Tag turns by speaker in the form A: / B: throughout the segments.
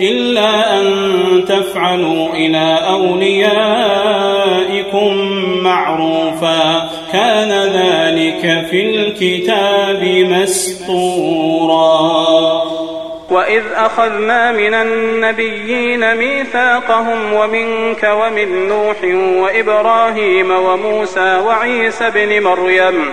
A: إلا أن تفعلوا إلى أوليائكم معروفا. كان ذلك في الكتاب مسطورا
B: وإذ أخذنا من النبيين ميثاقهم ومنك ومن نوح وإبراهيم وموسى وعيسى بن مريم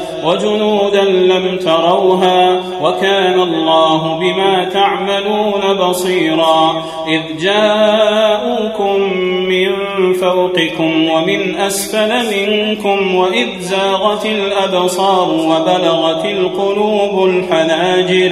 A: وجنودا لم تروها وكان الله بما تعملون بصيرا إذ جاءوكم من فوقكم ومن أسفل منكم وإذ زاغت الأبصار وبلغت القلوب الحناجر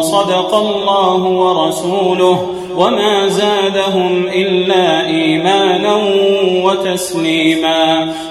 A: وصدق الله ورسوله وما زادهم إلا إيمانا وتسليما